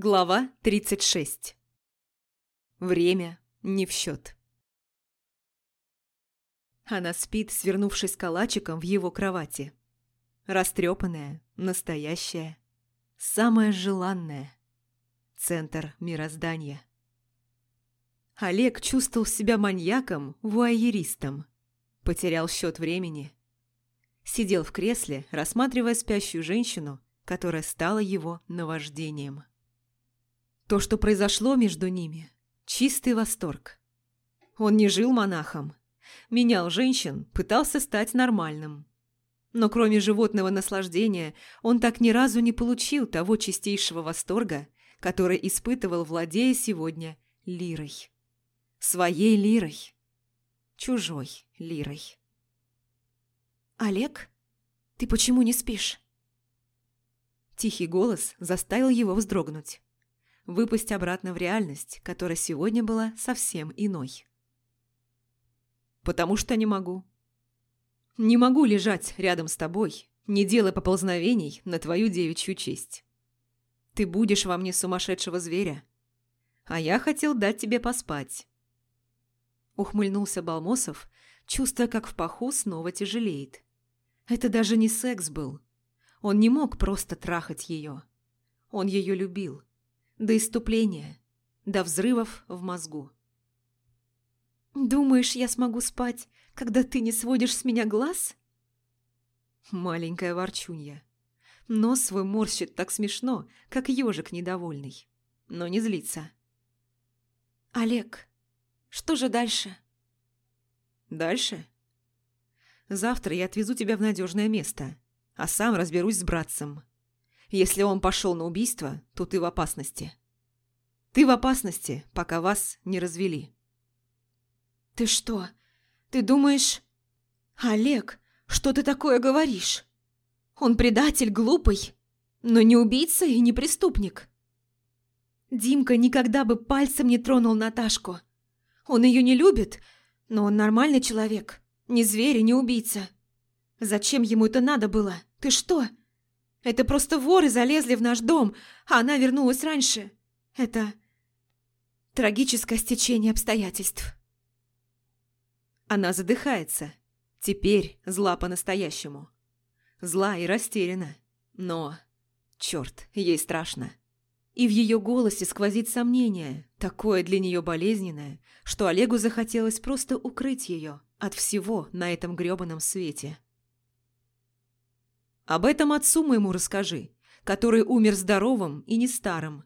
Глава 36 Время не в счет. Она спит, свернувшись калачиком в его кровати. Растрепанная, настоящая, самая желанная. Центр мироздания. Олег чувствовал себя маньяком, вуайеристом. Потерял счет времени. Сидел в кресле, рассматривая спящую женщину, которая стала его наваждением. То, что произошло между ними – чистый восторг. Он не жил монахом, менял женщин, пытался стать нормальным. Но кроме животного наслаждения, он так ни разу не получил того чистейшего восторга, который испытывал, владея сегодня лирой. Своей лирой. Чужой лирой. «Олег, ты почему не спишь?» Тихий голос заставил его вздрогнуть. Выпасть обратно в реальность, которая сегодня была совсем иной. «Потому что не могу. Не могу лежать рядом с тобой, не делая поползновений на твою девичью честь. Ты будешь во мне сумасшедшего зверя, а я хотел дать тебе поспать». Ухмыльнулся Балмосов, чувствуя, как в паху снова тяжелеет. Это даже не секс был. Он не мог просто трахать ее. Он ее любил. До иступления. До взрывов в мозгу. «Думаешь, я смогу спать, когда ты не сводишь с меня глаз?» Маленькая ворчунья. Нос свой морщит так смешно, как ежик недовольный. Но не злится. «Олег, что же дальше?» «Дальше?» Завтра я отвезу тебя в надежное место, а сам разберусь с братцем. Если он пошел на убийство, то ты в опасности. Ты в опасности, пока вас не развели. Ты что? Ты думаешь... Олег, что ты такое говоришь? Он предатель глупый, но не убийца и не преступник. Димка никогда бы пальцем не тронул Наташку. Он ее не любит, но он нормальный человек. Ни зверь и ни убийца. Зачем ему это надо было? Ты что? Это просто воры залезли в наш дом, а она вернулась раньше. Это трагическое стечение обстоятельств. Она задыхается. Теперь зла по-настоящему. Зла и растеряна. Но, черт, ей страшно. И в ее голосе сквозит сомнение, такое для нее болезненное, что Олегу захотелось просто укрыть ее от всего на этом грёбаном свете. Об этом отцу моему расскажи, который умер здоровым и не старым.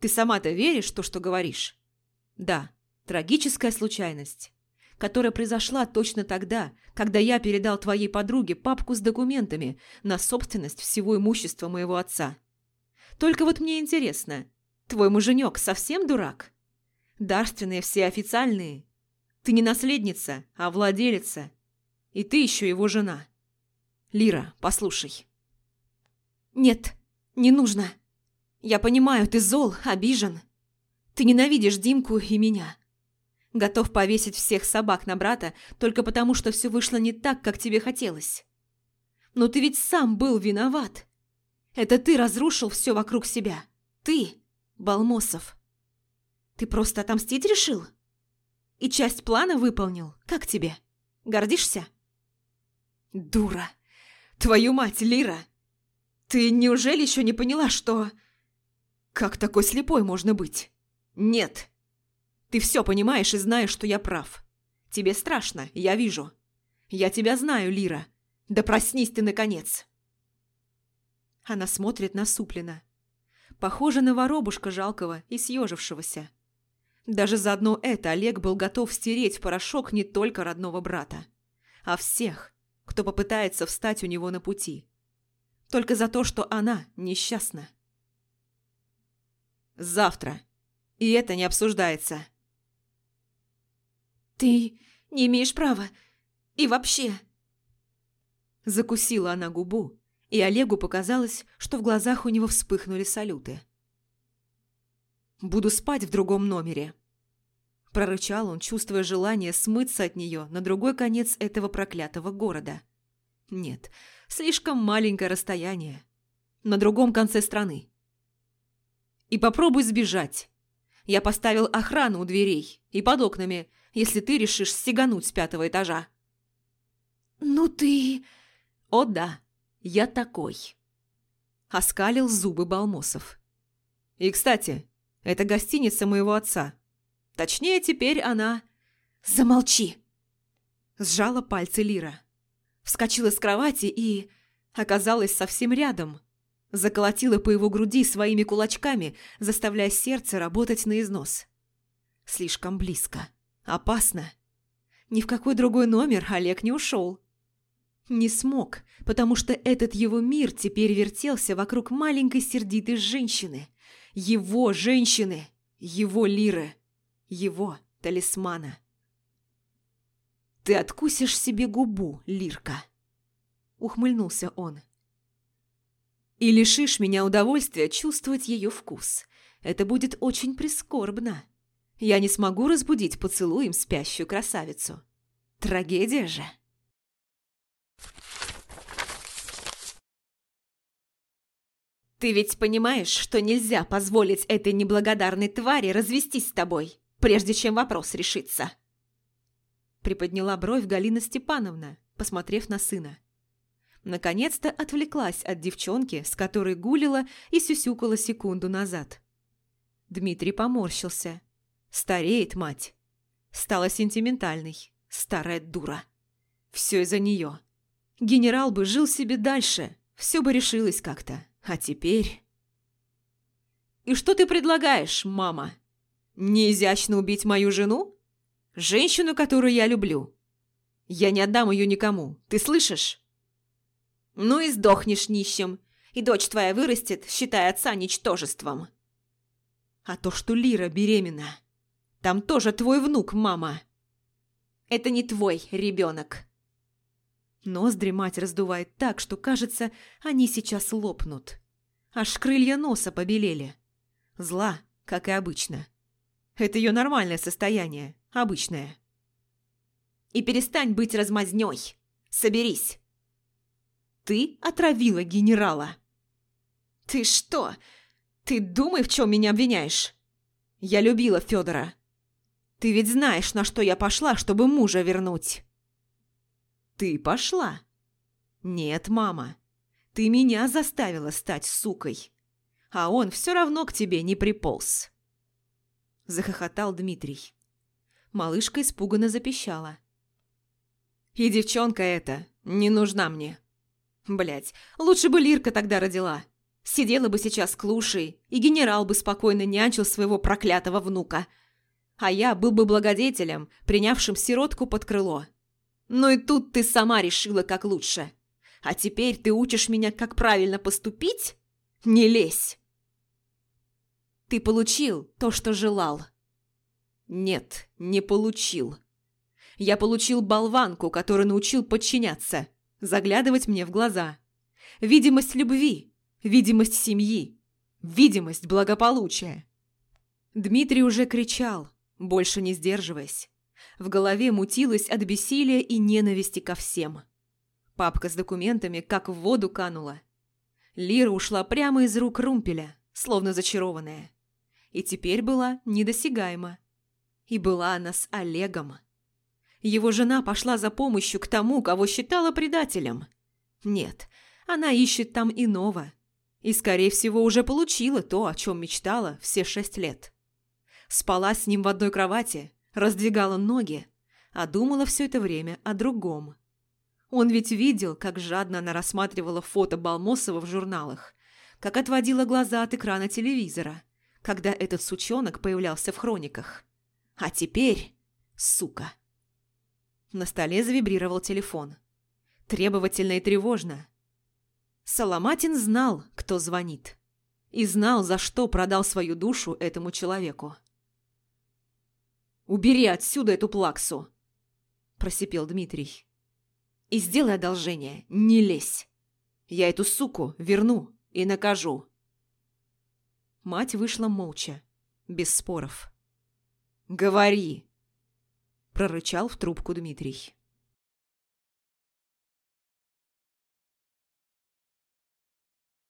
Ты сама-то веришь в то, что говоришь? Да, трагическая случайность, которая произошла точно тогда, когда я передал твоей подруге папку с документами на собственность всего имущества моего отца. Только вот мне интересно, твой муженек совсем дурак? Дарственные все официальные, ты не наследница, а владелица. И ты еще его жена. Лира, послушай. Нет, не нужно. Я понимаю, ты зол, обижен. Ты ненавидишь Димку и меня. Готов повесить всех собак на брата только потому, что все вышло не так, как тебе хотелось. Но ты ведь сам был виноват. Это ты разрушил все вокруг себя. Ты, Балмосов. Ты просто отомстить решил? И часть плана выполнил. Как тебе? Гордишься? Дура. Твою мать, Лира. Ты неужели еще не поняла, что... Как такой слепой можно быть? Нет. Ты все понимаешь и знаешь, что я прав. Тебе страшно, я вижу. Я тебя знаю, Лира. Да проснись ты, наконец. Она смотрит насупленно. Похожа на воробушка жалкого и съежившегося. Даже за одно это Олег был готов стереть в порошок не только родного брата, а всех, кто попытается встать у него на пути. Только за то, что она несчастна. Завтра. И это не обсуждается. «Ты не имеешь права. И вообще...» Закусила она губу, и Олегу показалось, что в глазах у него вспыхнули салюты. Буду спать в другом номере». Прорычал он, чувствуя желание смыться от нее на другой конец этого проклятого города. Нет, слишком маленькое расстояние. На другом конце страны. И попробуй сбежать. Я поставил охрану у дверей и под окнами, если ты решишь стегануть с пятого этажа». «Ну ты...» «О да, я такой». Оскалил зубы Балмосов. «И, кстати, это гостиница моего отца. Точнее, теперь она...» «Замолчи!» Сжала пальцы Лира. Вскочила с кровати и... Оказалась совсем рядом. Заколотила по его груди своими кулачками, заставляя сердце работать на износ. Слишком близко. Опасно. Ни в какой другой номер Олег не ушел. Не смог, потому что этот его мир теперь вертелся вокруг маленькой сердитой женщины. Его женщины, его лиры, его талисмана. «Ты откусишь себе губу, Лирка!» Ухмыльнулся он. «И лишишь меня удовольствия чувствовать ее вкус. Это будет очень прискорбно. Я не смогу разбудить поцелуем спящую красавицу. Трагедия же!» «Ты ведь понимаешь, что нельзя позволить этой неблагодарной твари развестись с тобой, прежде чем вопрос решится?» Приподняла бровь Галина Степановна, посмотрев на сына. Наконец-то отвлеклась от девчонки, с которой гулила и сюсюкала секунду назад. Дмитрий поморщился. Стареет мать. Стала сентиментальной. Старая дура. Все из-за нее. Генерал бы жил себе дальше, все бы решилось как-то. А теперь... «И что ты предлагаешь, мама? Неизящно убить мою жену? Женщину, которую я люблю. Я не отдам ее никому, ты слышишь?» «Ну и сдохнешь нищим, и дочь твоя вырастет, считая отца ничтожеством». «А то, что Лира беременна, там тоже твой внук, мама». «Это не твой ребенок». Ноздри мать раздувает так, что, кажется, они сейчас лопнут. Аж крылья носа побелели. Зла, как и обычно. Это ее нормальное состояние, обычное. И перестань быть размазнёй. Соберись. Ты отравила генерала. Ты что? Ты думай, в чем меня обвиняешь? Я любила Федора. Ты ведь знаешь, на что я пошла, чтобы мужа вернуть. Ты пошла? Нет, мама. Ты меня заставила стать сукой. А он все равно к тебе не приполз. Захохотал Дмитрий. Малышка испуганно запищала. И девчонка эта не нужна мне. Блять, лучше бы Лирка тогда родила. Сидела бы сейчас клушей, и генерал бы спокойно нянчил своего проклятого внука. А я был бы благодетелем, принявшим сиротку под крыло. Но и тут ты сама решила, как лучше. А теперь ты учишь меня, как правильно поступить? Не лезь. Ты получил то, что желал. Нет, не получил. Я получил болванку, который научил подчиняться, заглядывать мне в глаза. Видимость любви, видимость семьи, видимость благополучия. Дмитрий уже кричал, больше не сдерживаясь. В голове мутилось от бессилия и ненависти ко всем. Папка с документами как в воду канула. Лира ушла прямо из рук Румпеля, словно зачарованная. И теперь была недосягаема. И была она с Олегом. Его жена пошла за помощью к тому, кого считала предателем. Нет, она ищет там иного. И, скорее всего, уже получила то, о чем мечтала все шесть лет. Спала с ним в одной кровати, раздвигала ноги, а думала все это время о другом. Он ведь видел, как жадно она рассматривала фото Балмосова в журналах, как отводила глаза от экрана телевизора, когда этот сучонок появлялся в хрониках. А теперь... сука. На столе завибрировал телефон. Требовательно и тревожно. Соломатин знал, кто звонит. И знал, за что продал свою душу этому человеку. «Убери отсюда эту плаксу!» – просипел Дмитрий. «И сделай одолжение, не лезь. Я эту суку верну и накажу». Мать вышла молча, без споров. «Говори!» – прорычал в трубку Дмитрий.